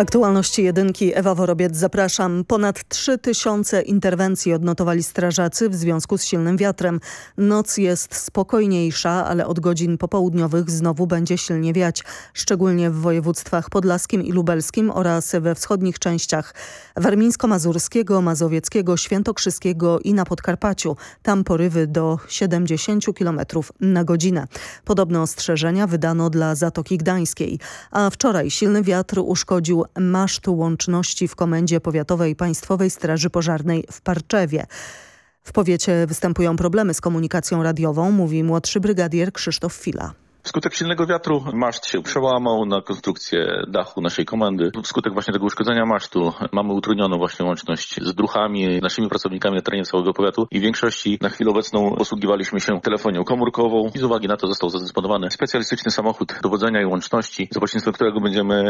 Aktualności jedynki Ewa Worobiec zapraszam. Ponad 3000 interwencji odnotowali strażacy w związku z silnym wiatrem. Noc jest spokojniejsza, ale od godzin popołudniowych znowu będzie silnie wiać, szczególnie w województwach podlaskim i lubelskim oraz we wschodnich częściach warmińsko-mazurskiego, mazowieckiego, świętokrzyskiego i na Podkarpaciu. Tam porywy do 70 km na godzinę. Podobne ostrzeżenia wydano dla Zatoki Gdańskiej. A wczoraj silny wiatr uszkodził masztu łączności w Komendzie Powiatowej Państwowej Straży Pożarnej w Parczewie. W powiecie występują problemy z komunikacją radiową, mówi młodszy brygadier Krzysztof Fila. Wskutek silnego wiatru maszt się przełamał na konstrukcję dachu naszej komendy. Wskutek właśnie tego uszkodzenia masztu mamy utrudnioną właśnie łączność z druchami, naszymi pracownikami na terenie całego powiatu i w większości na chwilę obecną posługiwaliśmy się telefonią komórkową i z uwagi na to został zadysponowany specjalistyczny samochód dowodzenia i łączności, za pośrednictwem którego będziemy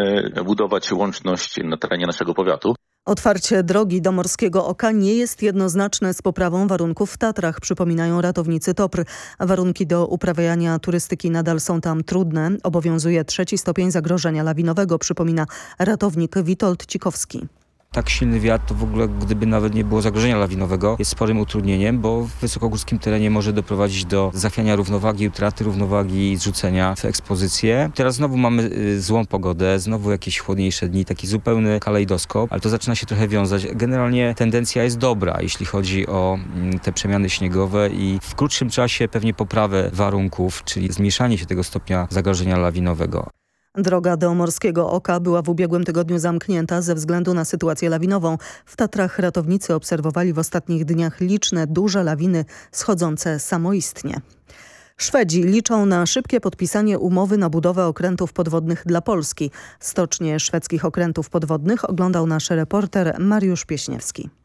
budować łączność na terenie naszego powiatu. Otwarcie drogi do Morskiego Oka nie jest jednoznaczne z poprawą warunków w Tatrach, przypominają ratownicy TOPR. Warunki do uprawiania turystyki nadal są tam trudne. Obowiązuje trzeci stopień zagrożenia lawinowego, przypomina ratownik Witold Cikowski tak silny wiatr to w ogóle, gdyby nawet nie było zagrożenia lawinowego, jest sporym utrudnieniem, bo w wysokogórskim terenie może doprowadzić do zachwiania równowagi, utraty równowagi i zrzucenia w ekspozycję. Teraz znowu mamy y, złą pogodę, znowu jakieś chłodniejsze dni, taki zupełny kalejdoskop, ale to zaczyna się trochę wiązać. Generalnie tendencja jest dobra, jeśli chodzi o mm, te przemiany śniegowe i w krótszym czasie pewnie poprawę warunków, czyli zmniejszanie się tego stopnia zagrożenia lawinowego. Droga do Morskiego Oka była w ubiegłym tygodniu zamknięta ze względu na sytuację lawinową. W Tatrach ratownicy obserwowali w ostatnich dniach liczne duże lawiny schodzące samoistnie. Szwedzi liczą na szybkie podpisanie umowy na budowę okrętów podwodnych dla Polski. Stocznie szwedzkich okrętów podwodnych oglądał nasz reporter Mariusz Pieśniewski.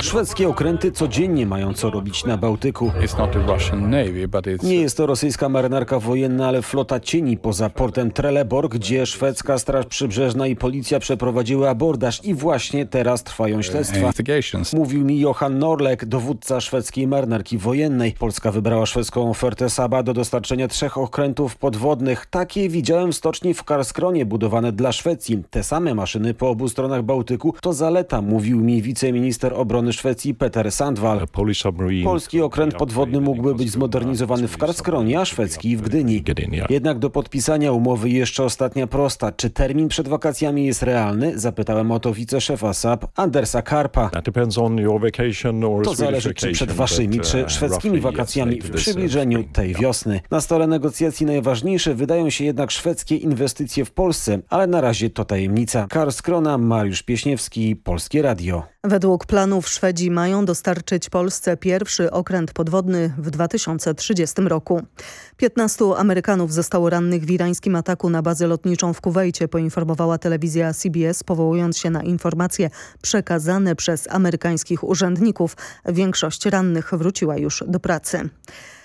Szwedzkie okręty codziennie mają co robić na Bałtyku. Nie jest to rosyjska marynarka wojenna, ale flota cieni poza portem Trelleborg, gdzie szwedzka Straż Przybrzeżna i policja przeprowadziły abordaż i właśnie teraz trwają śledztwa. Mówił mi Johan Norlek, dowódca szwedzkiej marynarki wojennej. Polska wybrała szwedzką ofertę Saba do dostarczenia trzech okrętów podwodnych. Takie widziałem w stoczni w Karskronie budowane dla Szwecji. Te same maszyny po obu stronach Bałtyku to mówił mi wiceminister obrony Szwecji Peter Sandwall. Polski okręt podwodny mógłby być zmodernizowany w Karskronie, a szwedzki w Gdyni. Jednak do podpisania umowy jeszcze ostatnia prosta. Czy termin przed wakacjami jest realny? Zapytałem o to wiceszefa SAP Andersa Karpa. To zależy czy przed waszymi, czy uh, szwedzkimi wakacjami w przybliżeniu tej wiosny. Na stole negocjacji najważniejsze wydają się jednak szwedzkie inwestycje w Polsce, ale na razie to tajemnica. Karskrona, Mariusz Pieśniewski, Polskie Radio. Według planów Szwedzi mają dostarczyć Polsce pierwszy okręt podwodny w 2030 roku. 15 Amerykanów zostało rannych w irańskim ataku na bazę lotniczą w Kuwejcie, poinformowała telewizja CBS, powołując się na informacje przekazane przez amerykańskich urzędników. Większość rannych wróciła już do pracy.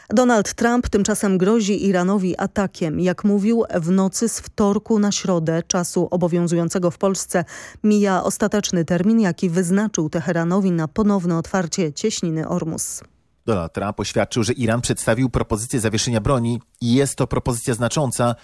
Donald Trump tymczasem grozi Iranowi atakiem. Jak mówił, w nocy z wtorku na środę czasu obowiązującego w Polsce mija ostateczny termin, jaki wyznaczył Teheranowi na ponowne otwarcie cieśniny Ormus. Donald Trump oświadczył, że Iran przedstawił propozycję zawieszenia broni i jest to propozycja znacząca.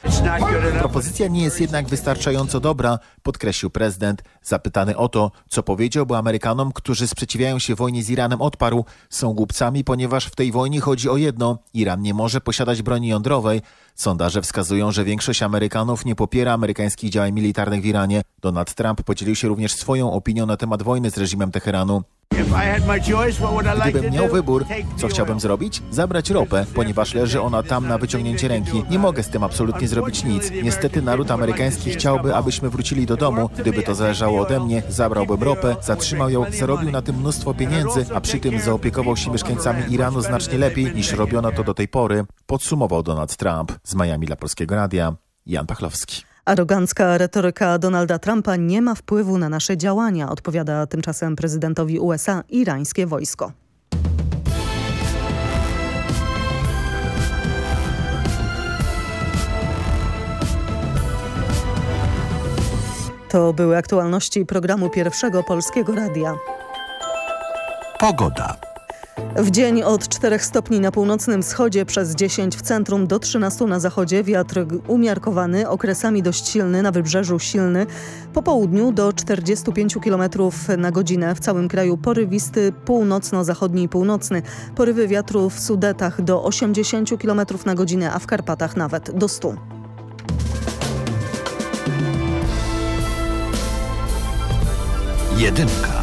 Propozycja nie jest jednak wystarczająco dobra, podkreślił prezydent. Zapytany o to, co powiedziałby Amerykanom, którzy sprzeciwiają się wojnie z Iranem, odparł: Są głupcami, ponieważ w tej wojnie chodzi o jedno: Iran nie może posiadać broni jądrowej. Sondaże wskazują, że większość Amerykanów nie popiera amerykańskich działań militarnych w Iranie. Donald Trump podzielił się również swoją opinią na temat wojny z reżimem Teheranu. Gdybym miał wybór, co chciałbym zrobić? Zabrać ropę, ponieważ leży ona tam na wyciągnięcie ręki. Nie mogę z tym absolutnie zrobić nic. Niestety naród amerykański chciałby, abyśmy wrócili do domu. Gdyby to zależało ode mnie, zabrałbym ropę, zatrzymał ją, zarobił na tym mnóstwo pieniędzy, a przy tym zaopiekował się mieszkańcami Iranu znacznie lepiej niż robiono to do tej pory, podsumował Donald Trump. Z Miami dla Polskiego Radia, Jan Pachlowski. Arogancka retoryka Donalda Trumpa nie ma wpływu na nasze działania, odpowiada tymczasem prezydentowi USA irańskie wojsko. To były aktualności programu Pierwszego Polskiego Radia. Pogoda. W dzień od 4 stopni na północnym wschodzie, przez 10 w centrum do 13 na zachodzie, wiatr umiarkowany, okresami dość silny, na wybrzeżu silny, po południu do 45 km na godzinę, w całym kraju porywisty, północno-zachodni i północny, porywy wiatru w Sudetach do 80 km na godzinę, a w Karpatach nawet do 100. Jedynka.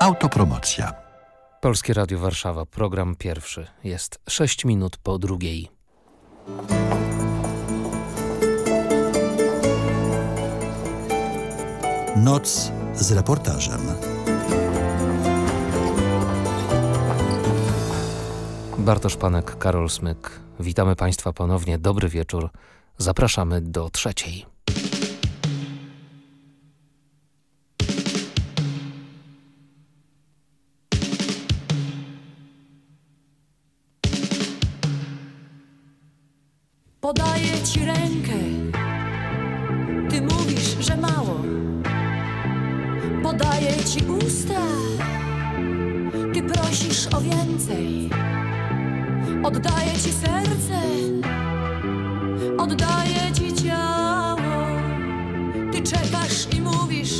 Autopromocja. Polskie Radio Warszawa, program pierwszy. Jest 6 minut po drugiej. Noc z reportażem. Bartosz Panek, Karol Smyk. Witamy Państwa ponownie. Dobry wieczór. Zapraszamy do trzeciej. Podaję ci rękę, ty mówisz, że mało. Podaję ci usta, ty prosisz o więcej. Oddaję ci serce, oddaję ci ciało. Ty czekasz i mówisz,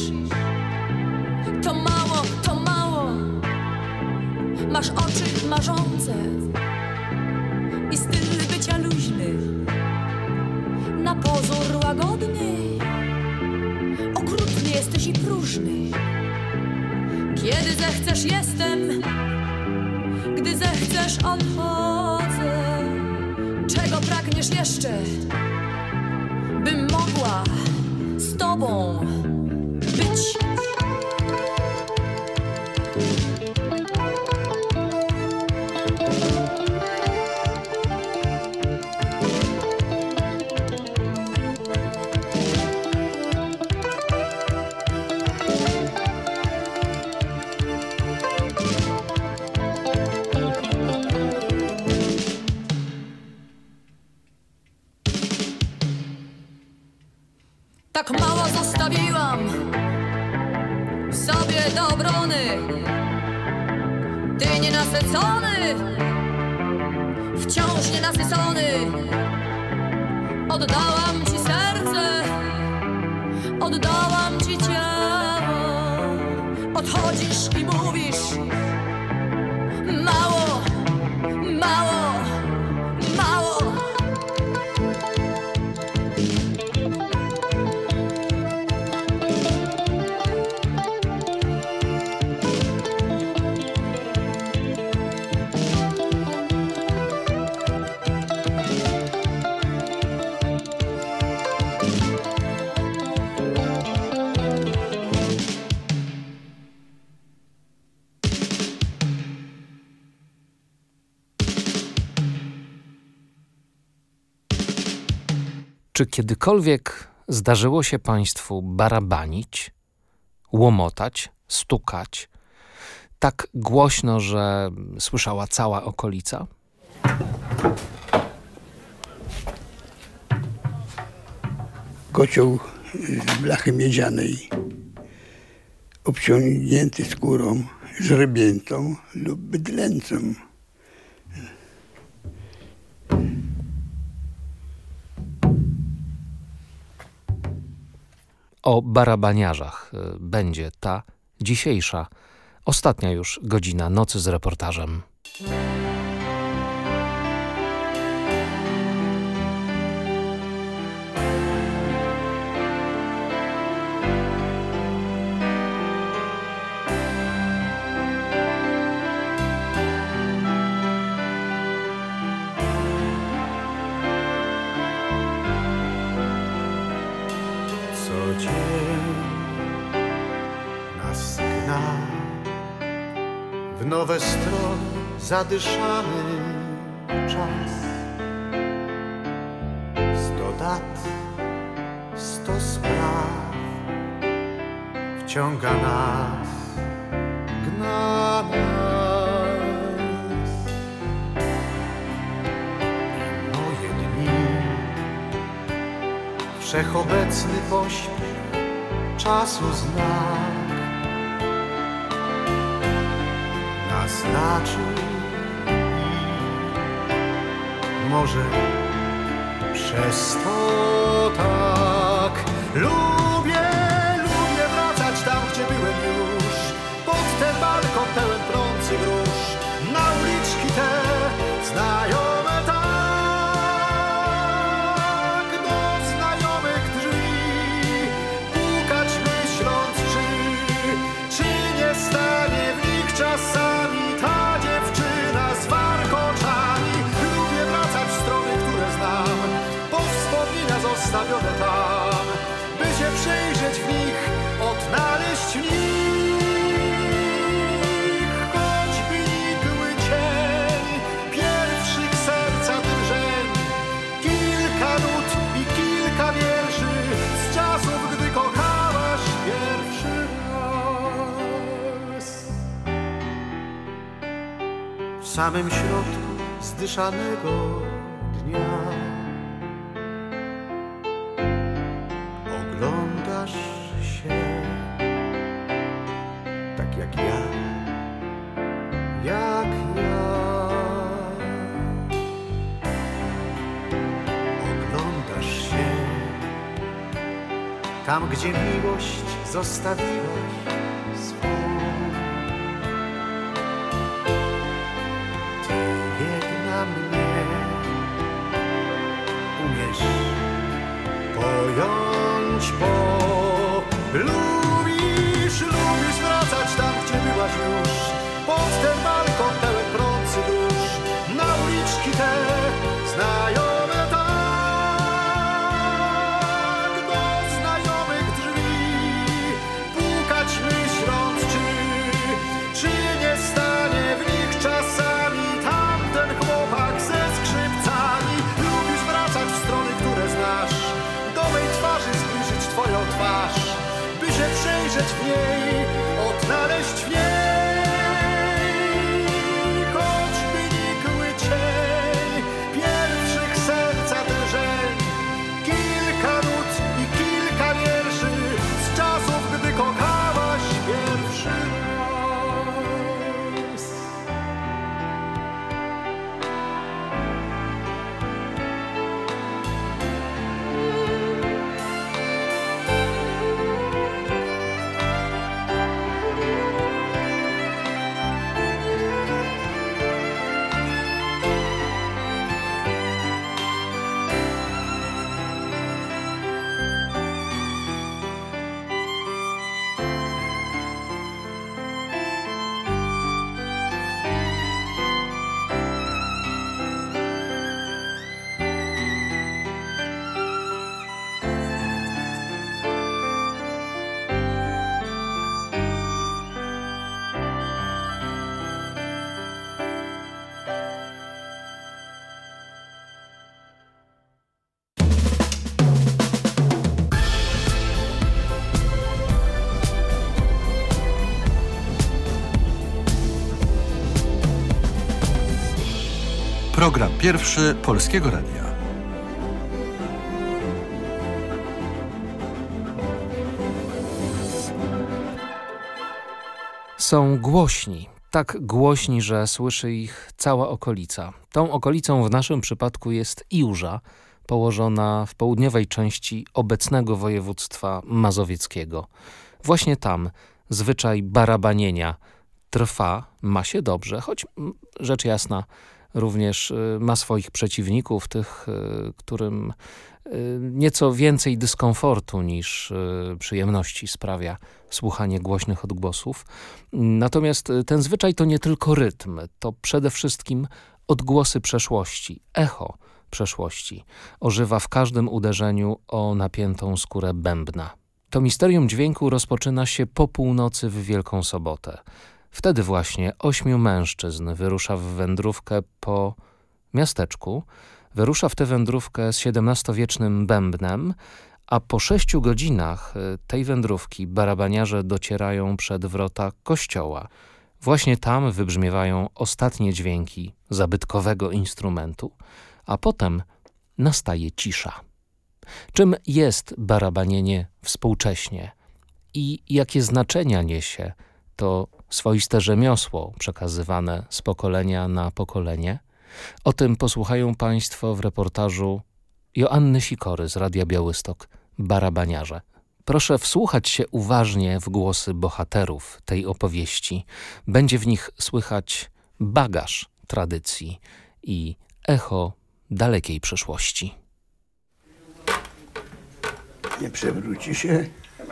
to mało, to mało. Masz oczy marzące próżny. Kiedy zechcesz jestem, gdy zechcesz odchodzę. Czego pragniesz jeszcze, bym mogła z tobą kiedykolwiek zdarzyło się Państwu barabanić, łomotać, stukać tak głośno, że słyszała cała okolica? Kocioł z blachy miedzianej, obciągnięty skórą żrebiętą lub bydlęcą. O barabaniarzach y, będzie ta dzisiejsza, ostatnia już godzina nocy z reportażem. Zadyszany czas. Sto dat, sto spraw wciąga nas, gna nas. I moje dni, wszechobecny pośpiech czasu znak naznaczy może. Przez to tak lubię, samym środku zdyszanego dnia oglądasz się tak jak ja, jak ja. Oglądasz się tam, gdzie miłość zostawiłaś Program pierwszy Polskiego Radia. Są głośni, tak głośni, że słyszy ich cała okolica. Tą okolicą w naszym przypadku jest Iłża, położona w południowej części obecnego województwa mazowieckiego. Właśnie tam zwyczaj barabanienia trwa, ma się dobrze, choć mm, rzecz jasna również y, ma swoich przeciwników, tych, y, którym y, nieco więcej dyskomfortu niż przyjemności sprawia słuchanie głośnych odgłosów. Natomiast ten zwyczaj to nie tylko rytm, to przede wszystkim odgłosy przeszłości, echo przeszłości. Ożywa w każdym uderzeniu o napiętą skórę bębna. To misterium dźwięku rozpoczyna się po północy w Wielką Sobotę. Wtedy właśnie ośmiu mężczyzn wyrusza w wędrówkę po miasteczku, wyrusza w tę wędrówkę z XVII-wiecznym bębnem, a po sześciu godzinach y, tej wędrówki barabaniarze docierają przed wrota kościoła. Właśnie tam wybrzmiewają ostatnie dźwięki zabytkowego instrumentu, a potem nastaje cisza. Czym jest barabanienie współcześnie i jakie znaczenia niesie to swoiste rzemiosło przekazywane z pokolenia na pokolenie? O tym posłuchają Państwo w reportażu Joanny Sikory z Radia Białystok, Barabaniarze. Proszę wsłuchać się uważnie w głosy bohaterów tej opowieści. Będzie w nich słychać bagaż tradycji i echo dalekiej przeszłości. Nie przewróci się. To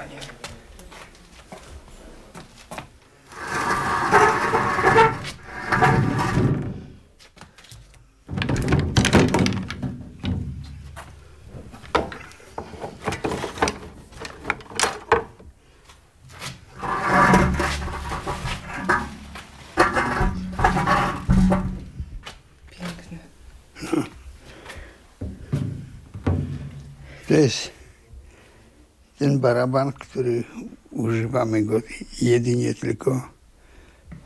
jest ten baraban, który używamy go jedynie tylko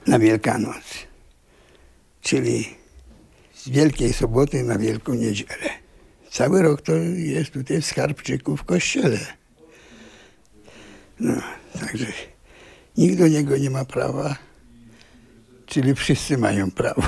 na Wielkanoc. Czyli z Wielkiej Soboty na Wielką Niedzielę. Cały rok to jest tutaj w Skarbczyku w kościele. No, także nikt do niego nie ma prawa, czyli wszyscy mają prawo.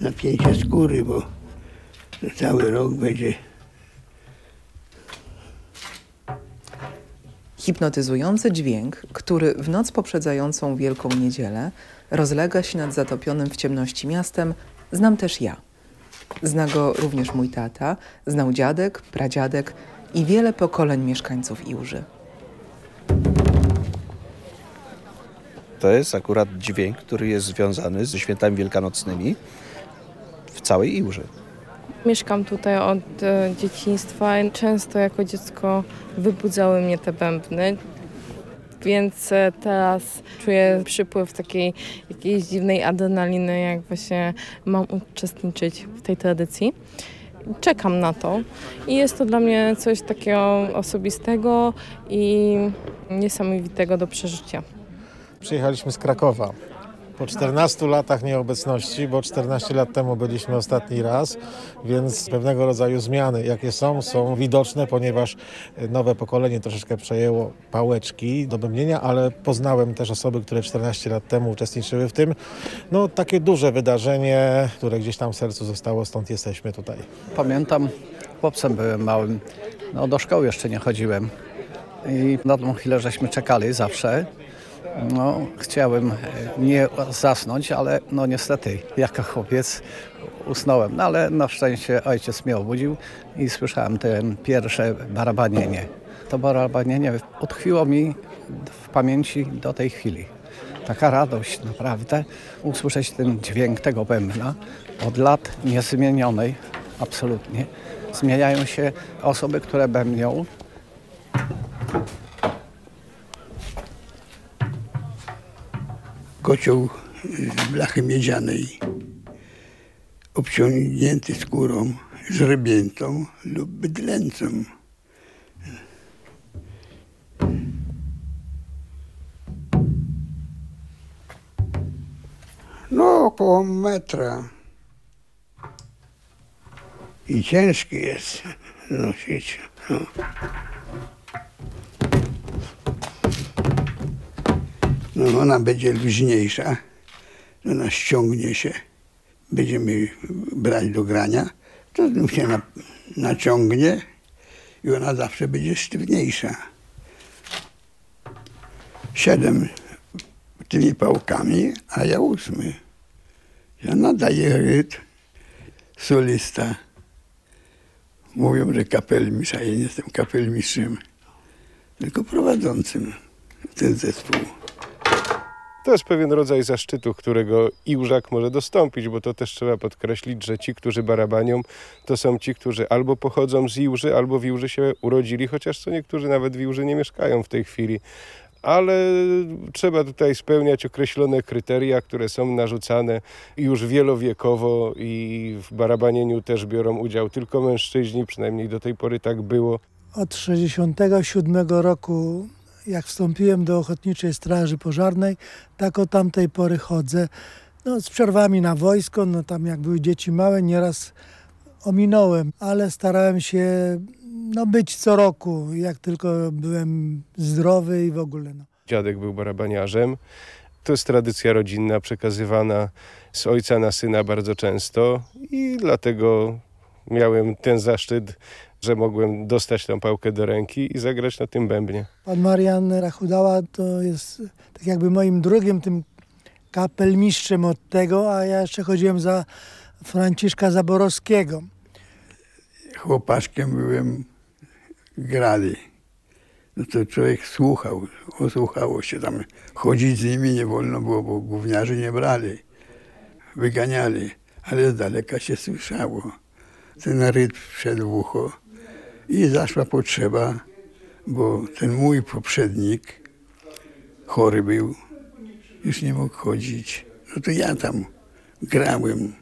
Napięcie skóry, bo to cały rok będzie Hipnotyzujący dźwięk, który w noc poprzedzającą Wielką Niedzielę rozlega się nad zatopionym w ciemności miastem, znam też ja. Zna go również mój tata, znał dziadek, pradziadek i wiele pokoleń mieszkańców Iłży. To jest akurat dźwięk, który jest związany ze świętami wielkanocnymi w całej Iłży. Mieszkam tutaj od e, dzieciństwa i często jako dziecko wybudzały mnie te bębny. Więc e, teraz czuję przypływ takiej jakiejś dziwnej adrenaliny, jak właśnie mam uczestniczyć w tej tradycji. Czekam na to i jest to dla mnie coś takiego osobistego i niesamowitego do przeżycia. Przyjechaliśmy z Krakowa. Po 14 latach nieobecności, bo 14 lat temu byliśmy ostatni raz, więc pewnego rodzaju zmiany, jakie są, są widoczne, ponieważ nowe pokolenie troszeczkę przejęło pałeczki do bębnienia, ale poznałem też osoby, które 14 lat temu uczestniczyły w tym. No takie duże wydarzenie, które gdzieś tam w sercu zostało, stąd jesteśmy tutaj. Pamiętam, chłopcem byłem małym, no do szkoły jeszcze nie chodziłem i na tą chwilę żeśmy czekali zawsze. No, chciałem e, nie zasnąć, ale no niestety, jako chłopiec usnąłem. No ale na szczęście ojciec mnie obudził i słyszałem te pierwsze barabanienie. To barabanienie utkwiło mi w pamięci do tej chwili. Taka radość naprawdę, usłyszeć ten dźwięk tego bębna od lat niezmienionej, absolutnie. Zmieniają się osoby, które bębnią, kocioł blachy miedzianej, obciągnięty skórą żrebiętą lub bydlęcą. No, około metra. I ciężki jest nosić. No. No ona będzie luźniejsza, ona ściągnie się, będziemy brać do grania, to znów się na, naciągnie i ona zawsze będzie sztywniejsza. Siedem tymi pałkami, a ja ósmy. Ja nadaję rytm solista. Mówią, że kapelmistrz, a ja nie jestem kapelmistrzem, tylko prowadzącym. ten zespół. To jest pewien rodzaj zaszczytu, którego Iłżak może dostąpić, bo to też trzeba podkreślić, że ci, którzy barabanią, to są ci, którzy albo pochodzą z Iłży, albo w Iłży się urodzili, chociaż co niektórzy nawet w Iłży nie mieszkają w tej chwili. Ale trzeba tutaj spełniać określone kryteria, które są narzucane już wielowiekowo i w barabanieniu też biorą udział tylko mężczyźni, przynajmniej do tej pory tak było. Od 67 roku jak wstąpiłem do Ochotniczej Straży Pożarnej, tak od tamtej pory chodzę. No, z przerwami na wojsko, no tam jak były dzieci małe, nieraz ominąłem, ale starałem się no, być co roku, jak tylko byłem zdrowy i w ogóle. No. Dziadek był barabaniarzem. To jest tradycja rodzinna przekazywana z ojca na syna bardzo często i dlatego miałem ten zaszczyt że mogłem dostać tę pałkę do ręki i zagrać na tym bębnie. Pan Marian Rachudała to jest tak jakby moim drugim tym kapelmistrzem od tego, a ja jeszcze chodziłem za Franciszka Zaborowskiego. Chłopaczkiem byłem, grali. No to człowiek słuchał, osłuchało się tam. Chodzić z nimi nie wolno było, bo gówniarzy nie brali. Wyganiali, ale z daleka się słyszało. Ten rytm wszedł w ucho i zaszła potrzeba, bo ten mój poprzednik chory był, już nie mógł chodzić. No to ja tam grałem.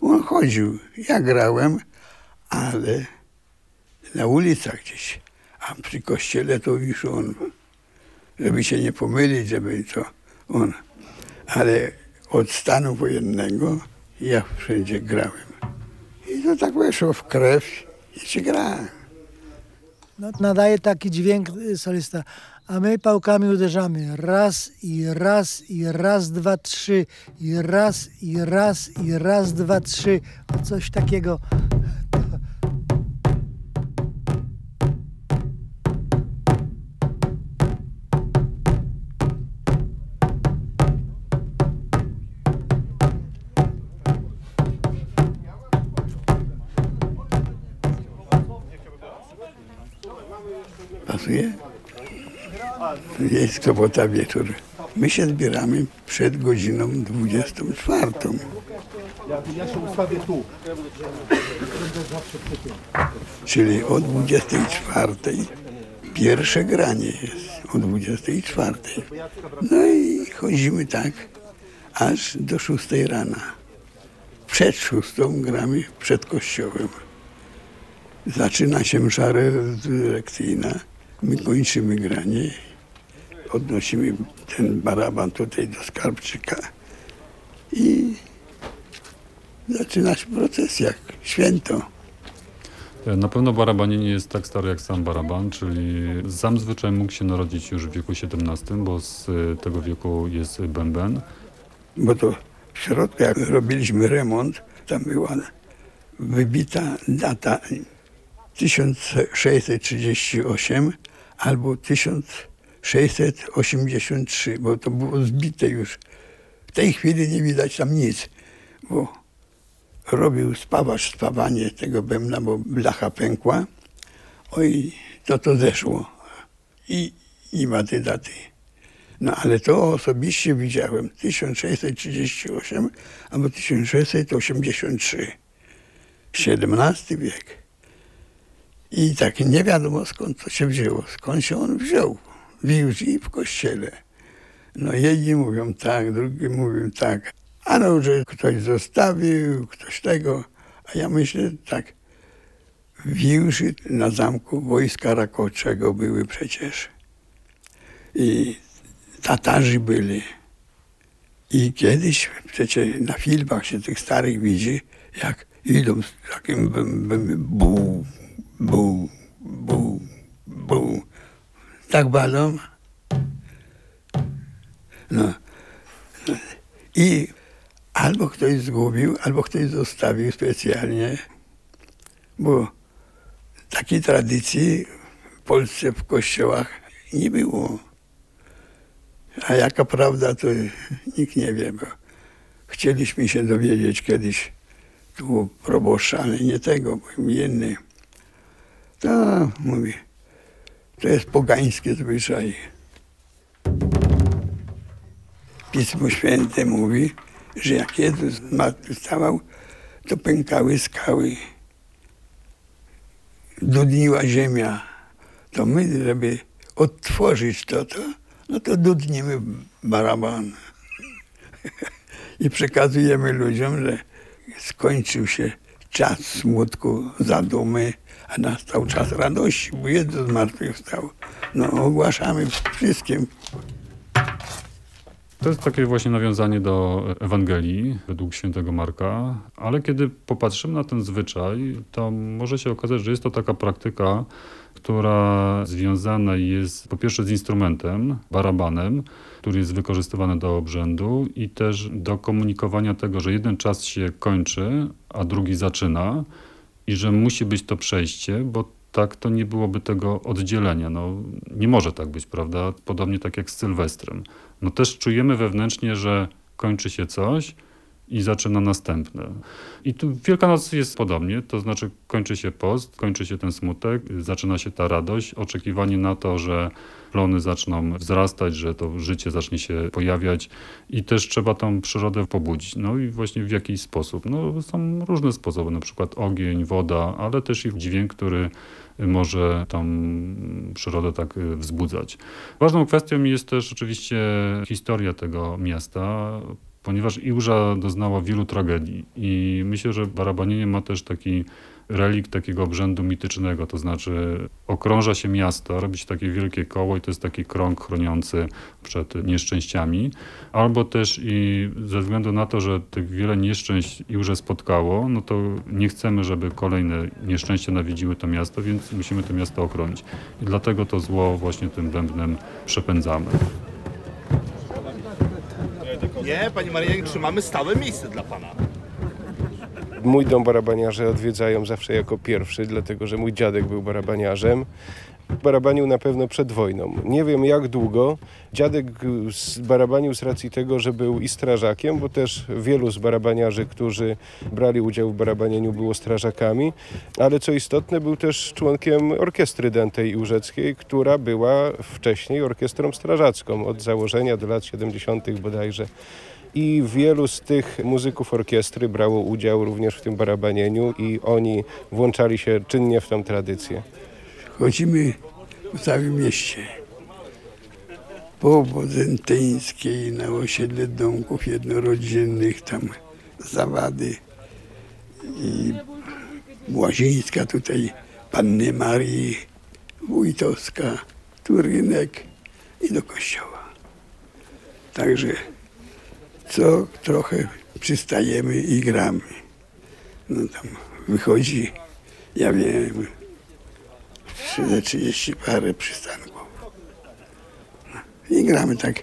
On chodził, ja grałem, ale na ulicach gdzieś. A przy kościele to już on, żeby się nie pomylić, żeby to on. Ale od stanu wojennego ja wszędzie grałem. I to tak weszło w krew i się grałem. No, nadaje taki dźwięk y, solista, a my pałkami uderzamy. Raz i raz i raz, dwa, trzy. I raz i raz i raz, dwa, trzy. Coś takiego pasuje? Jest sobota wieczór. My się zbieramy przed godziną 24. Ja się ustawię tu. Czyli o 24. Pierwsze granie jest o 24. No i chodzimy tak aż do 6 rana. Przed szóstą gramy przed kościołem. Zaczyna się msza rezurekcyjna. My kończymy granie, odnosimy ten baraban tutaj do skarbczyka i zaczyna się procesja, święto. Na pewno barabanin nie jest tak stary jak sam baraban, czyli sam zwyczaj mógł się narodzić już w wieku XVII, bo z tego wieku jest bęben. Bo to w środku, jak robiliśmy remont, tam była wybita data 1638 albo 1683, bo to było zbite już. W tej chwili nie widać tam nic, bo robił spawarz spawanie tego bębna, bo blacha pękła. Oj, to to zeszło. I nie ma tej daty. No ale to osobiście widziałem. 1638 albo 1683. XVII wiek. I tak nie wiadomo skąd to się wzięło, skąd się on wziął. W i w kościele. No jedni mówią tak, drugi mówią tak. A no, że ktoś zostawił, ktoś tego. A ja myślę tak, Wilży na zamku wojska rakoczego były przecież. I Tatarzy byli. I kiedyś przecież na filmach się tych starych widzi, jak idą z takim bu, bu, bu, bu. Tak balą. No. I albo ktoś zgubił, albo ktoś zostawił specjalnie, bo takiej tradycji w Polsce w kościołach nie było. A jaka prawda, to nikt nie wie, bo chcieliśmy się dowiedzieć kiedyś tu proboszcza, ale nie tego, bo inny. To, tak, mówi, to jest pogańskie zwyczaj. Pismo Święte mówi, że jak Jezus zmartwychwstawał, to pękały skały. Dudniła ziemia. To my, żeby odtworzyć to, to no to dudnimy baraban. I przekazujemy ludziom, że skończył się czas smutku, zadumy, a nastał czas radości, bo Jezus zmartwychwstał. No ogłaszamy wszystkim. To jest takie właśnie nawiązanie do Ewangelii według świętego Marka, ale kiedy popatrzymy na ten zwyczaj, to może się okazać, że jest to taka praktyka, która związana jest po pierwsze z instrumentem, barabanem, który jest wykorzystywany do obrzędu i też do komunikowania tego, że jeden czas się kończy, a drugi zaczyna i że musi być to przejście, bo tak to nie byłoby tego oddzielenia. No, nie może tak być, prawda? Podobnie tak jak z Sylwestrem. No też czujemy wewnętrznie, że kończy się coś, i zaczyna następne. I tu Wielkanoc jest podobnie, to znaczy kończy się post, kończy się ten smutek, zaczyna się ta radość, oczekiwanie na to, że plony zaczną wzrastać, że to życie zacznie się pojawiać i też trzeba tą przyrodę pobudzić. No i właśnie w jakiś sposób. No są różne sposoby, na przykład ogień, woda, ale też i dźwięk, który może tą przyrodę tak wzbudzać. Ważną kwestią jest też oczywiście historia tego miasta, ponieważ Iłża doznała wielu tragedii i myślę, że barabanienie ma też taki relikt takiego obrzędu mitycznego, to znaczy okrąża się miasto, robi się takie wielkie koło i to jest taki krąg chroniący przed nieszczęściami. Albo też i ze względu na to, że tych wiele nieszczęść już spotkało, no to nie chcemy, żeby kolejne nieszczęścia nawiedziły to miasto, więc musimy to miasto ochronić. I dlatego to zło właśnie tym bębnem przepędzamy. Nie, Pani Marianie, trzymamy stałe miejsce dla Pana. Mój dom barabaniarze odwiedzają zawsze jako pierwszy, dlatego że mój dziadek był barabaniarzem. Barabanił na pewno przed wojną. Nie wiem jak długo. Dziadek barabanił z racji tego, że był i strażakiem, bo też wielu z barabaniarzy, którzy brali udział w barabanieniu było strażakami, ale co istotne był też członkiem orkiestry Dętej Urzeckiej, która była wcześniej orkiestrą strażacką od założenia do lat 70. bodajże i wielu z tych muzyków orkiestry brało udział również w tym barabanieniu i oni włączali się czynnie w tą tradycję. Chodzimy w całym mieście. Po Bodzentyńskiej, na osiedle domków jednorodzinnych, tam zawady i Łazińska tutaj, Panny Marii, Wójtowska, Turynek i do kościoła. Także co trochę przystajemy i gramy. No tam wychodzi, ja wiem, ze 30 parę przystanków. I gramy tak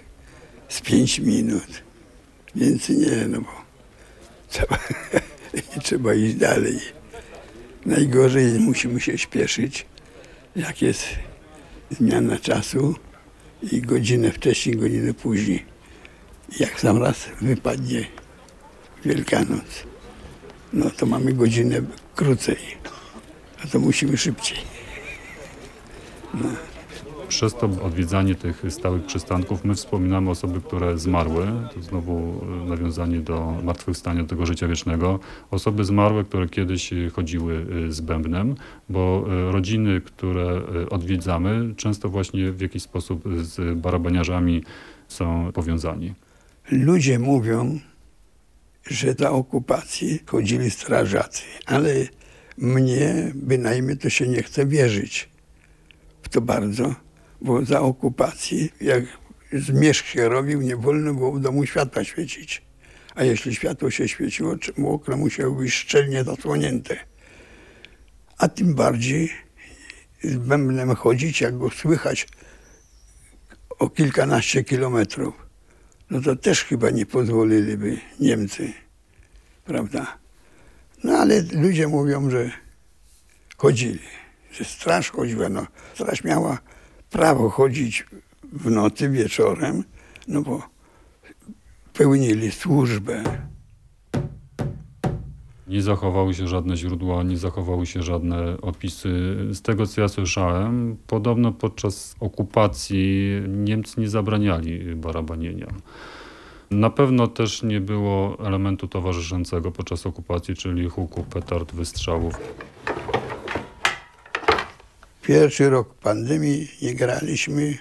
z 5 minut. Więcej nie, no bo trzeba, trzeba iść dalej. Najgorzej musimy się śpieszyć, jak jest zmiana czasu i godzinę wcześniej, godzinę później jak sam raz wypadnie Wielkanoc, no to mamy godzinę krócej, a to musimy szybciej. Przez to odwiedzanie tych stałych przystanków my wspominamy osoby, które zmarły, to znowu e, nawiązanie do martwychwstania, do tego życia wiecznego. Osoby zmarłe, które kiedyś chodziły e, z bębnem, bo e, rodziny, które odwiedzamy, często właśnie w jakiś sposób z barabaniarzami są powiązani. Ludzie mówią, że za okupacji chodzili strażacy, ale mnie bynajmniej to się nie chce wierzyć to bardzo, bo za okupacji, jak zmierzch się robił, nie wolno było w domu światła świecić. A jeśli światło się świeciło, okna musiały być szczelnie zasłonięte. A tym bardziej z bębnem chodzić, jak go słychać o kilkanaście kilometrów no to też chyba nie pozwoliliby Niemcy, prawda? No ale ludzie mówią, że chodzili, straż chodziła. No, straż miała prawo chodzić w nocy, wieczorem, no bo pełnili służbę. Nie zachowały się żadne źródła, nie zachowały się żadne opisy. Z tego co ja słyszałem, podobno podczas okupacji Niemcy nie zabraniali barabanienia. Na pewno też nie było elementu towarzyszącego podczas okupacji, czyli huku, petard, wystrzałów. Pierwszy rok pandemii nie graliśmy,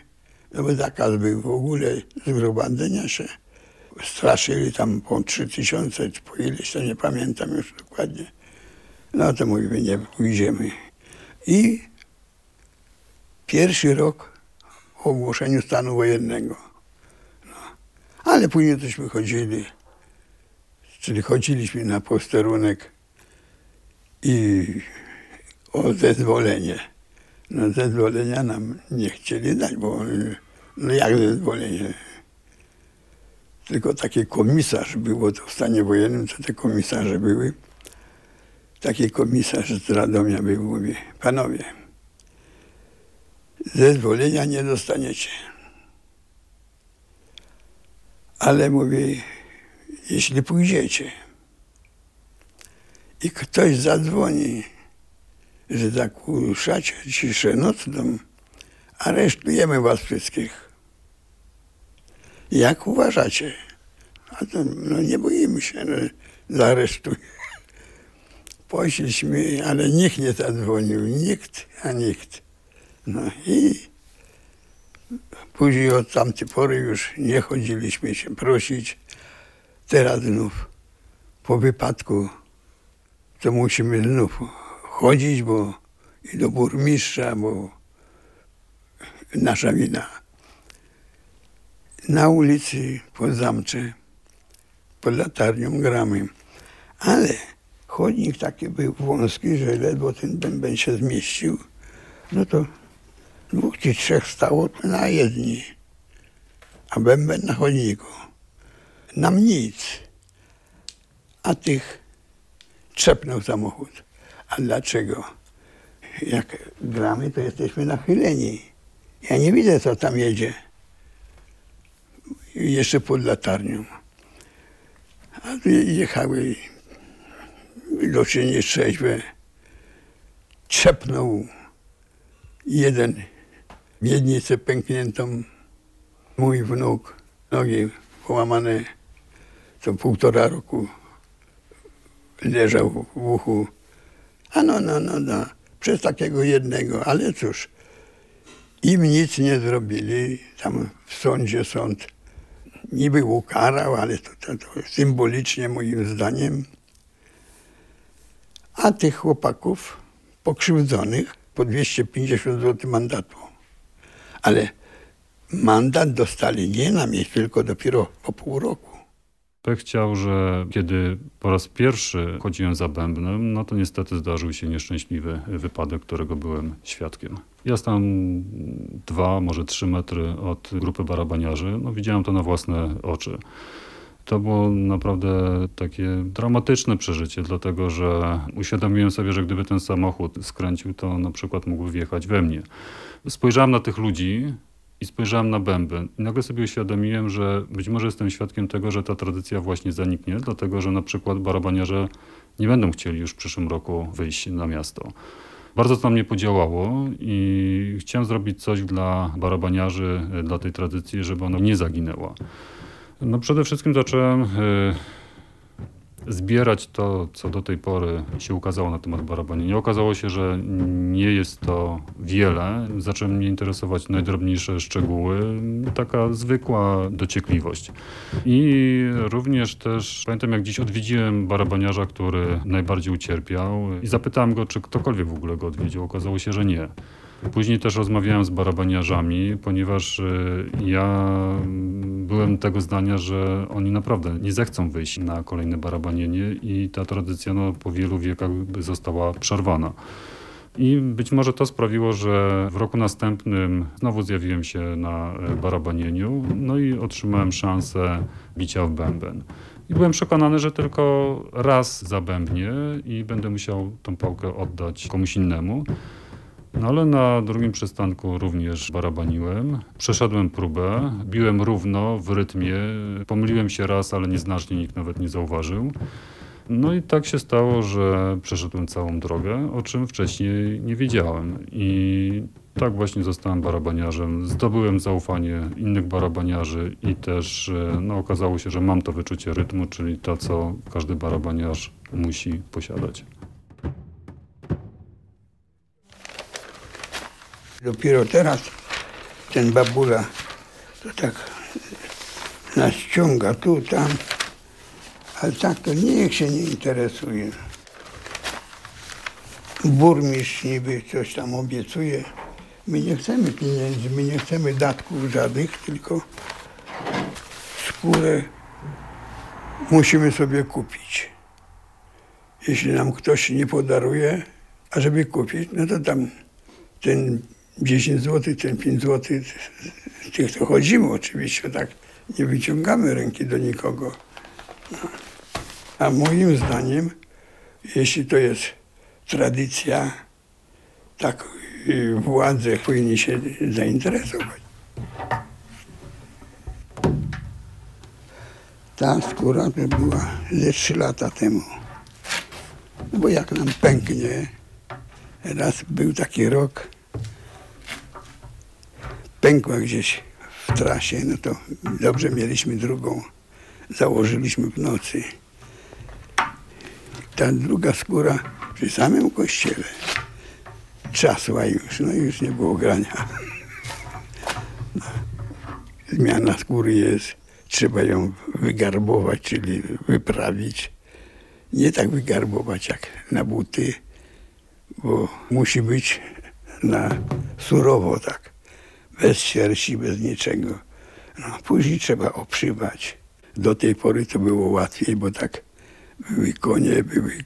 no bo zakaz był w ogóle zgromadzenia się. Straszyli tam po trzy tysiące, czy po ileś, to nie pamiętam już dokładnie. No to mówimy, nie pójdziemy. I pierwszy rok o ogłoszeniu stanu wojennego. No. Ale później tośmy chodzili, czyli chodziliśmy na posterunek i o zezwolenie. No zezwolenia nam nie chcieli dać, bo no jak zezwolenie? Tylko taki komisarz było to w stanie wojennym, to te komisarze były. Taki komisarz z Radomia był, mówi, panowie, zezwolenia nie dostaniecie. Ale mówi, jeśli pójdziecie i ktoś zadzwoni, że zakłuszacie ciszę nocną, aresztujemy was wszystkich. Jak uważacie? A to, no nie boimy się, no, zaaresztuj. Poszliśmy, ale nikt nie zadzwonił, nikt, a nikt. No i później od tamtej pory już nie chodziliśmy się prosić. Teraz znów po wypadku to musimy znów chodzić, bo i do burmistrza, bo nasza wina. Na ulicy pod zamcze, pod latarnią gramy. Ale chodnik taki był wąski, że ledwo ten bęben się zmieścił. No to dwóch czy trzech stało na jedni, a bęben na chodniku. Nam nic. A tych trzepnął samochód. A dlaczego? Jak gramy, to jesteśmy nachyleni. Ja nie widzę, co tam jedzie. Jeszcze pod latarnią. A tu jechały widocznie nieszczęśliwe. Trzepnął jeden miednicę pękniętą. Mój wnuk, nogi połamane, co półtora roku leżał w uchu. A no, no, no, no, przez takiego jednego, ale cóż, im nic nie zrobili, tam w sądzie sąd niby ukarał, ale to, to, to symbolicznie moim zdaniem. A tych chłopaków pokrzywdzonych po 250 zł mandatu. Ale mandat dostali nie na miejscu, tylko dopiero po pół roku. Chciał, że kiedy po raz pierwszy chodziłem za bębnem, no to niestety zdarzył się nieszczęśliwy wypadek, którego byłem świadkiem. Ja stałem dwa, może trzy metry od grupy barabaniarzy. No widziałem to na własne oczy. To było naprawdę takie dramatyczne przeżycie, dlatego że uświadomiłem sobie, że gdyby ten samochód skręcił, to na przykład mógłby wjechać we mnie. Spojrzałem na tych ludzi, i spojrzałem na bęben. I nagle sobie uświadomiłem, że być może jestem świadkiem tego, że ta tradycja właśnie zaniknie, dlatego że na przykład barabaniarze nie będą chcieli już w przyszłym roku wyjść na miasto. Bardzo to mnie podziałało i chciałem zrobić coś dla barabaniarzy, dla tej tradycji, żeby ona nie zaginęła. No przede wszystkim zacząłem zbierać to, co do tej pory się ukazało na temat barabanienia. Okazało się, że nie jest to wiele. Zaczęły mnie interesować najdrobniejsze szczegóły, taka zwykła dociekliwość. I również też pamiętam, jak dziś odwiedziłem barabaniarza, który najbardziej ucierpiał i zapytałem go, czy ktokolwiek w ogóle go odwiedził. Okazało się, że nie. Później też rozmawiałem z barabaniarzami, ponieważ y, ja byłem tego zdania, że oni naprawdę nie zechcą wyjść na kolejne barabanienie i ta tradycja no, po wielu wiekach została przerwana. I być może to sprawiło, że w roku następnym znowu zjawiłem się na e, barabanieniu, no i otrzymałem szansę bicia w bęben. I byłem przekonany, że tylko raz zabębnię i będę musiał tą pałkę oddać komuś innemu. No ale na drugim przystanku również barabaniłem. Przeszedłem próbę, biłem równo w rytmie. Pomyliłem się raz, ale nieznacznie nikt nawet nie zauważył. No i tak się stało, że przeszedłem całą drogę, o czym wcześniej nie wiedziałem. I Tak właśnie zostałem barabaniarzem. Zdobyłem zaufanie innych barabaniarzy i też e, no, okazało się, że mam to wyczucie rytmu, czyli to, co każdy barabaniarz musi posiadać. Dopiero teraz ten babula to tak nas ciąga tu, tam, ale tak to niech się nie interesuje. Burmistrz niby coś tam obiecuje. My nie chcemy pieniędzy, my nie chcemy datków żadnych, tylko skórę musimy sobie kupić. Jeśli nam ktoś nie podaruje, a żeby kupić, no to tam ten 10 zł, ten 5 zł, tych to chodzimy oczywiście, tak nie wyciągamy ręki do nikogo. No. A moim zdaniem, jeśli to jest tradycja, tak y, władze powinni się zainteresować. Ta skóra to była ze 3 lata temu. No bo jak nam pęknie, raz był taki rok, pękła gdzieś w trasie, no to dobrze mieliśmy drugą. Założyliśmy w nocy. Ta druga skóra przy samym kościele trzasła już, no już nie było grania. Zmiana skóry jest, trzeba ją wygarbować, czyli wyprawić. Nie tak wygarbować jak na buty, bo musi być na surowo tak bez sierści, bez niczego. No, później trzeba obszywać. Do tej pory to było łatwiej, bo tak były konie, były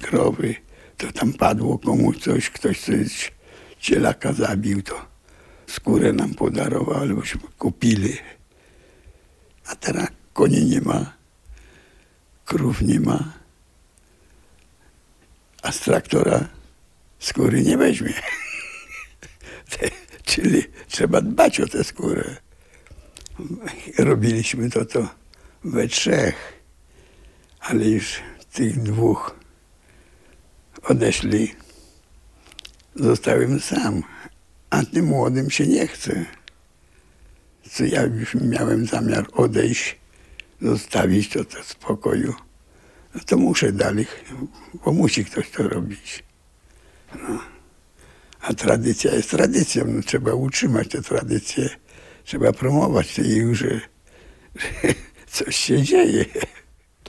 krowy, to tam padło komuś coś, ktoś coś cielaka zabił, to skórę nam podarował, albośmy kupili. A teraz konie nie ma, krów nie ma, a z traktora skóry nie weźmie. Czyli trzeba dbać o tę skórę. Robiliśmy to, to we trzech, ale już tych dwóch odeszli. Zostałem sam, a tym młodym się nie chce. Co ja już miałem zamiar odejść, zostawić to, to w spokoju, no to muszę dalej, bo musi ktoś to robić. No. A tradycja jest tradycją. No, trzeba utrzymać tę tradycję, trzeba promować to i że, że coś się dzieje.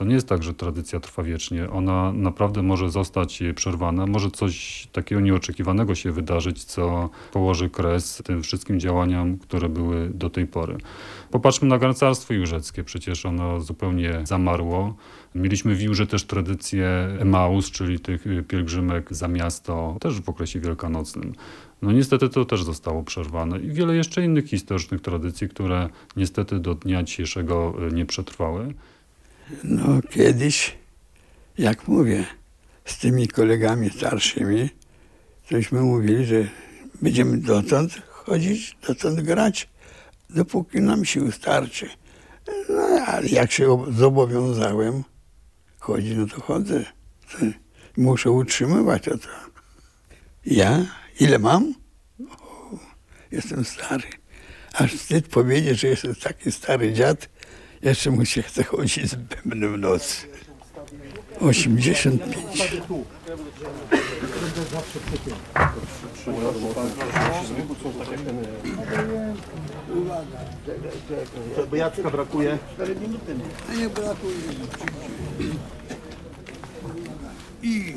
To nie jest tak, że tradycja trwa wiecznie. Ona naprawdę może zostać przerwana, może coś takiego nieoczekiwanego się wydarzyć, co położy kres tym wszystkim działaniom, które były do tej pory. Popatrzmy na garncarstwo jurzeckie. Przecież ono zupełnie zamarło. Mieliśmy w Jurze też tradycję Emaus, czyli tych pielgrzymek za miasto, też w okresie wielkanocnym. No niestety to też zostało przerwane i wiele jeszcze innych historycznych tradycji, które niestety do dnia dzisiejszego nie przetrwały. No kiedyś, jak mówię, z tymi kolegami starszymi, tośmy mówili, że będziemy dotąd chodzić, dotąd grać, dopóki nam sił starczy. No ale jak się zobowiązałem chodzić, no to chodzę. Muszę utrzymywać to. Ja? Ile mam? O, jestem stary. Aż wstyd powiedzieć, że jestem taki stary dziad, jeszcze mu się chce chodzić z bębnem w nocy. 85. Bo Jacka brakuje. A nie brakuje. I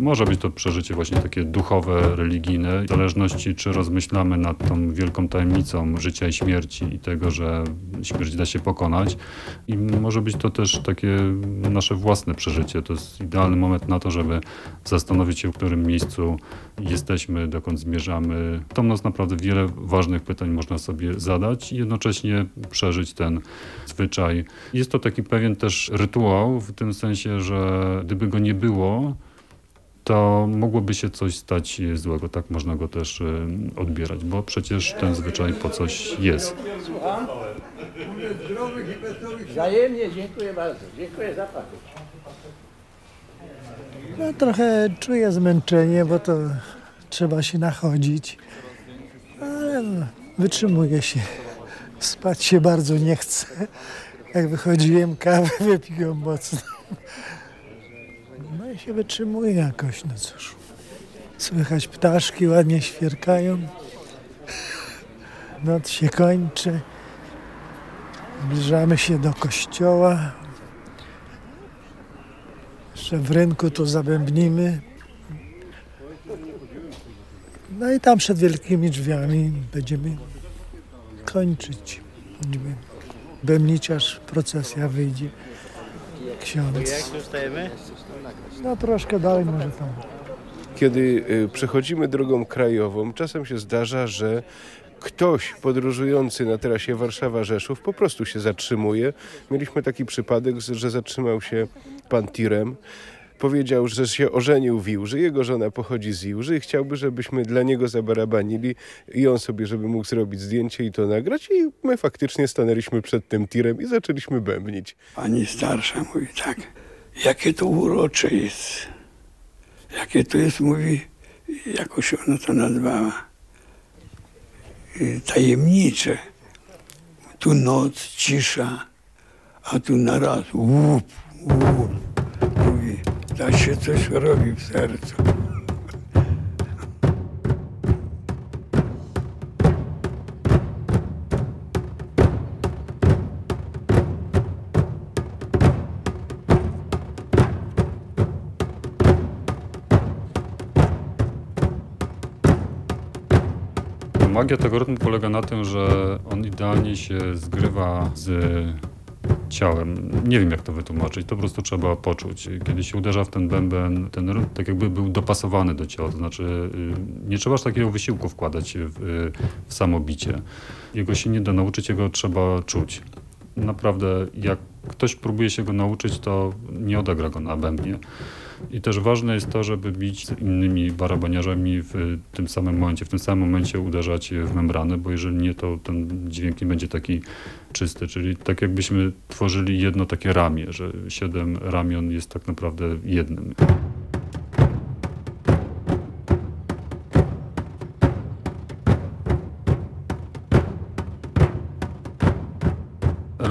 Może być to przeżycie właśnie takie duchowe, religijne, w zależności czy rozmyślamy nad tą wielką tajemnicą życia i śmierci i tego, że śmierć da się pokonać. I może być to też takie nasze własne przeżycie. To jest idealny moment na to, żeby zastanowić się, w którym miejscu jesteśmy, dokąd zmierzamy. To nas naprawdę wiele ważnych pytań można sobie zadać i jednocześnie przeżyć ten zwyczaj. Jest to taki pewien też rytuał w tym sensie, że gdyby go nie było, to mogłoby się coś stać złego. Tak można go też y, odbierać, bo przecież ten zwyczaj po coś jest. Słucham? Zdrowych i wesołych. Wzajemnie, dziękuję bardzo. Dziękuję za pakiet. No, trochę czuję zmęczenie, bo to trzeba się nachodzić, ale no, wytrzymuje się. Spać się bardzo nie chce. Jak wychodziłem, kawę wypiłem mocno. No i się wytrzymuje jakoś, no cóż. Słychać ptaszki ładnie świerkają. Noc się kończy. Zbliżamy się do kościoła. Jeszcze w rynku tu zabębnimy. No i tam przed wielkimi drzwiami będziemy kończyć. Aż procesja wyjdzie. Ksiądz. Jak tu stajemy? No troszkę dalej może tam. Kiedy y, przechodzimy drogą krajową, czasem się zdarza, że ktoś podróżujący na trasie Warszawa-Rzeszów po prostu się zatrzymuje. Mieliśmy taki przypadek, że zatrzymał się pan tirem. Powiedział, że się ożenił w Iłży, jego żona pochodzi z Iłży i chciałby, żebyśmy dla niego zabarabanili i on sobie, żeby mógł zrobić zdjęcie i to nagrać i my faktycznie stanęliśmy przed tym tirem i zaczęliśmy bębnić. Pani starsza mówi tak, jakie to urocze jest. Jakie to jest, mówi, jakoś ona to nazwała, y, tajemnicze. Tu noc, cisza, a tu naraz łup, łup. Tak się coś robi w sercu. Magia tego rytmu polega na tym, że on idealnie się zgrywa z ciałem. Nie wiem jak to wytłumaczyć, to po prostu trzeba poczuć. Kiedy się uderza w ten bęben, ten rytm tak jakby był dopasowany do ciała, to znaczy y, nie trzeba aż takiego wysiłku wkładać w, y, w samo bicie. Jego się nie da nauczyć, jego trzeba czuć. Naprawdę jak ktoś próbuje się go nauczyć, to nie odegra go na bębnie. I też ważne jest to, żeby bić z innymi barabaniarzami w tym samym momencie, w tym samym momencie uderzać w membrany, bo jeżeli nie, to ten dźwięk nie będzie taki czysty, czyli tak jakbyśmy tworzyli jedno takie ramię, że siedem ramion jest tak naprawdę jednym.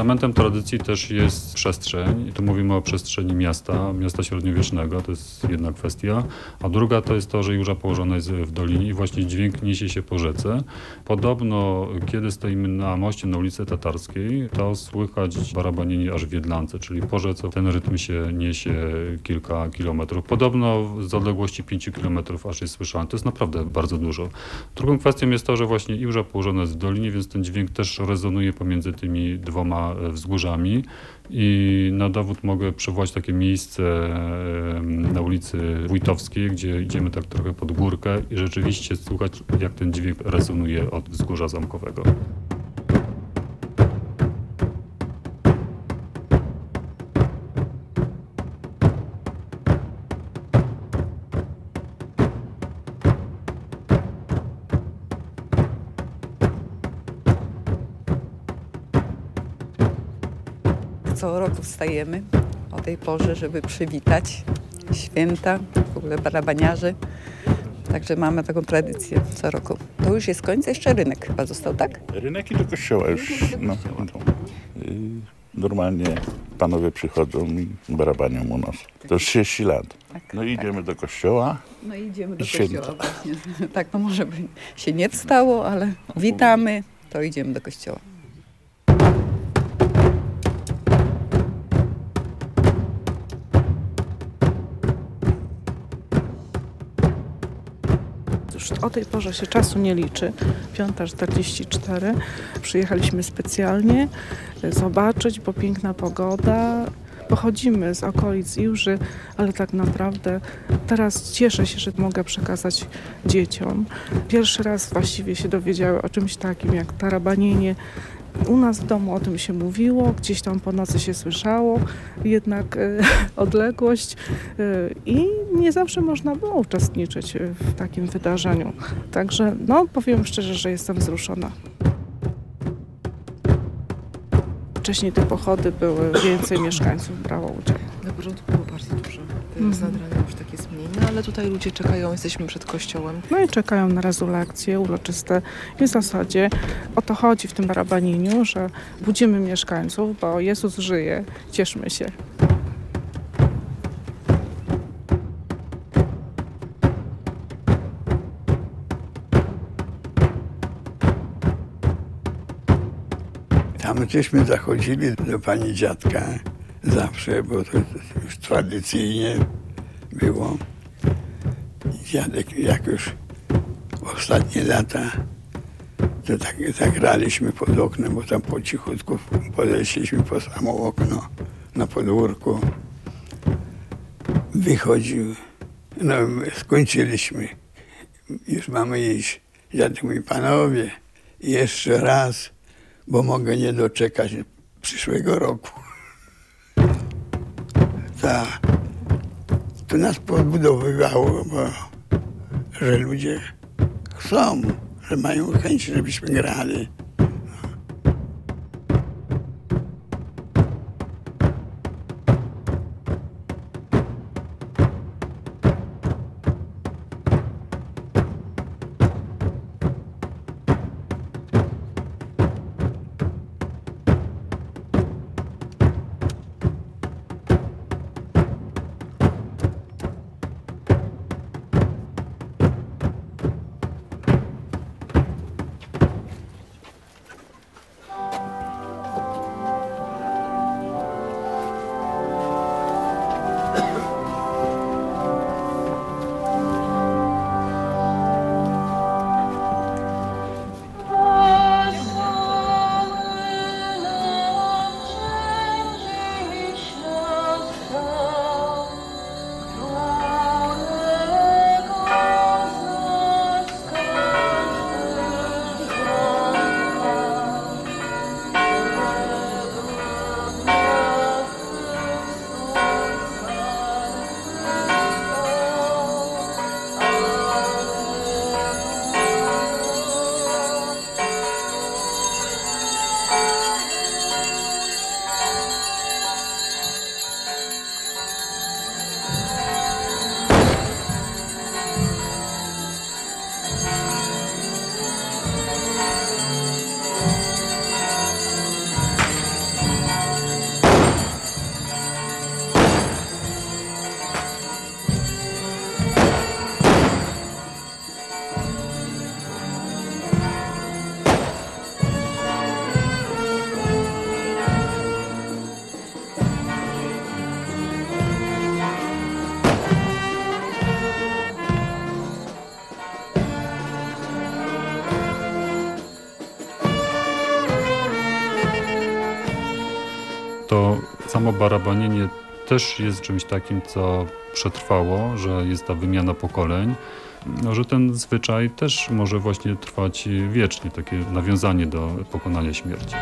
Elementem tradycji też jest przestrzeń. I tu mówimy o przestrzeni miasta, miasta średniowiecznego, to jest jedna kwestia. A druga to jest to, że Jurza położona jest w dolinie i właśnie dźwięk niesie się po rzece. Podobno, kiedy stoimy na moście na ulicy Tatarskiej, to słychać barabanienie aż w Wiedlance, czyli po rzece ten rytm się niesie kilka kilometrów. Podobno z odległości 5 kilometrów aż jest słyszalny. To jest naprawdę bardzo dużo. Drugą kwestią jest to, że właśnie Iłża położona jest w dolinie, więc ten dźwięk też rezonuje pomiędzy tymi dwoma wzgórzami i na dowód mogę przywołać takie miejsce na ulicy Wójtowskiej, gdzie idziemy tak trochę pod górkę i rzeczywiście słuchać jak ten dźwięk rezonuje od wzgórza zamkowego. Roku wstajemy o tej porze, żeby przywitać święta, w ogóle barabaniarzy. Także mamy taką tradycję co roku. To już jest koniec, jeszcze rynek chyba został, tak? Rynek i do kościoła już. No, no. Y, Normalnie panowie przychodzą i barabanią u nas. To już 30 lat. No i idziemy do kościoła. No i idziemy do święta. kościoła właśnie. Tak, no może by się nie wstało, ale witamy, to idziemy do kościoła. Już o tej porze się czasu nie liczy. 5.44. Przyjechaliśmy specjalnie e, zobaczyć, bo piękna pogoda. Pochodzimy z okolic Iłży, ale tak naprawdę teraz cieszę się, że mogę przekazać dzieciom. Pierwszy raz właściwie się dowiedziały o czymś takim jak tarabanienie. U nas w domu o tym się mówiło, gdzieś tam po nocy się słyszało, jednak e, odległość e, i nie zawsze można było uczestniczyć w takim wydarzeniu. Także no, powiem szczerze, że jestem wzruszona. Wcześniej te pochody były, więcej mieszkańców brało udział. Na początku było bardzo dużo. Teraz Mhm. nad ranem już tak. No ale tutaj ludzie czekają, jesteśmy przed kościołem. No i czekają na rezurekcje uroczyste. I w zasadzie o to chodzi w tym barabanieniu, że budzimy mieszkańców, bo Jezus żyje, cieszmy się. Tam żeśmy zachodzili do pani dziadka zawsze, bo to już tradycyjnie było. Dziadek jak już ostatnie lata, to tak zagraliśmy pod oknem, bo tam po cichutku podeszliśmy po samo okno na podwórku. Wychodził, no skończyliśmy. Już mamy iść. Dziadek mówi, panowie, jeszcze raz, bo mogę nie doczekać przyszłego roku. Tak. To nas podbudowywało, bo, że ludzie chcą, że mają chęć, żebyśmy grali. Barabanienie też jest czymś takim, co przetrwało, że jest ta wymiana pokoleń, no, że ten zwyczaj też może właśnie trwać wiecznie, takie nawiązanie do pokonania śmierci.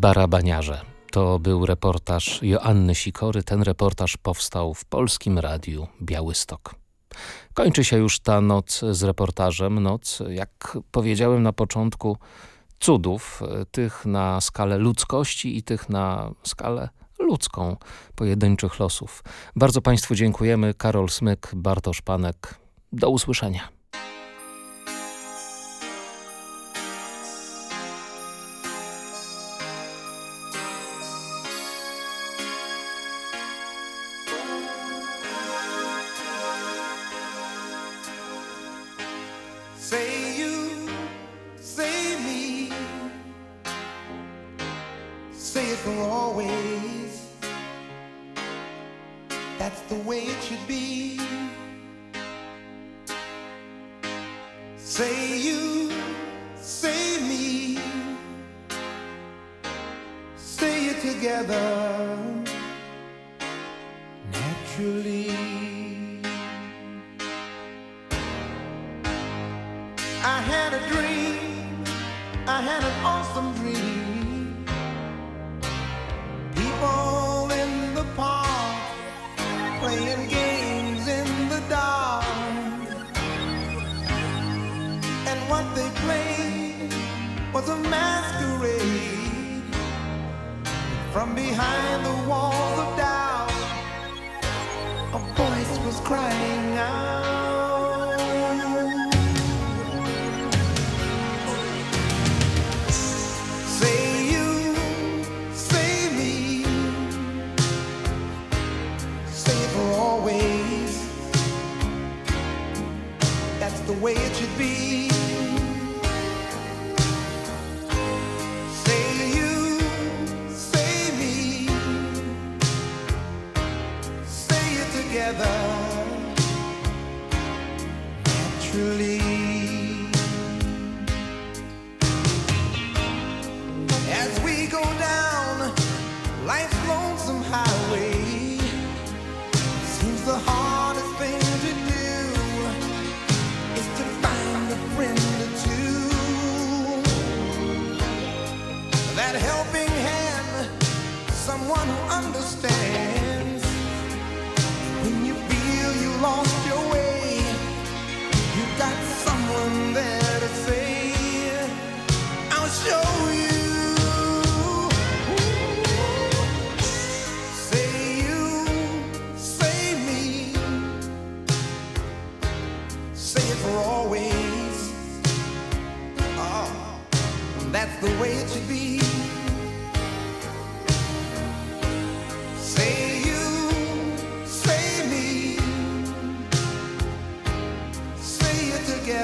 Barabaniarze. To był reportaż Joanny Sikory. Ten reportaż powstał w Polskim Radiu Białystok. Kończy się już ta noc z reportażem. Noc, jak powiedziałem na początku, cudów, tych na skalę ludzkości i tych na skalę ludzką pojedynczych losów. Bardzo Państwu dziękujemy. Karol Smyk, Bartosz Panek. Do usłyszenia. was a masquerade from behind the walls of doubt. A voice was crying out.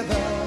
together.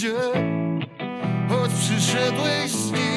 ludzie, choć przyszedłeś z nim.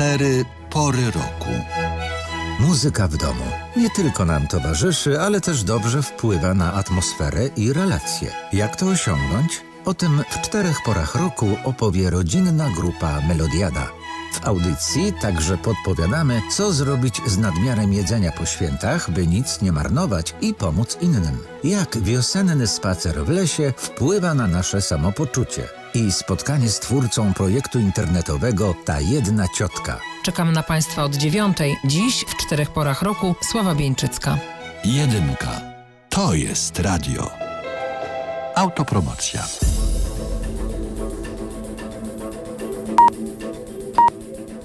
Cztery pory roku. Muzyka w domu nie tylko nam towarzyszy, ale też dobrze wpływa na atmosferę i relacje. Jak to osiągnąć? O tym w czterech porach roku opowie rodzinna grupa Melodiada. W audycji także podpowiadamy, co zrobić z nadmiarem jedzenia po świętach, by nic nie marnować i pomóc innym. Jak wiosenny spacer w lesie wpływa na nasze samopoczucie. I spotkanie z twórcą projektu internetowego Ta Jedna Ciotka. Czekam na Państwa od dziewiątej. Dziś w czterech porach roku Sława Bieńczycka. Jedynka. To jest radio. Autopromocja.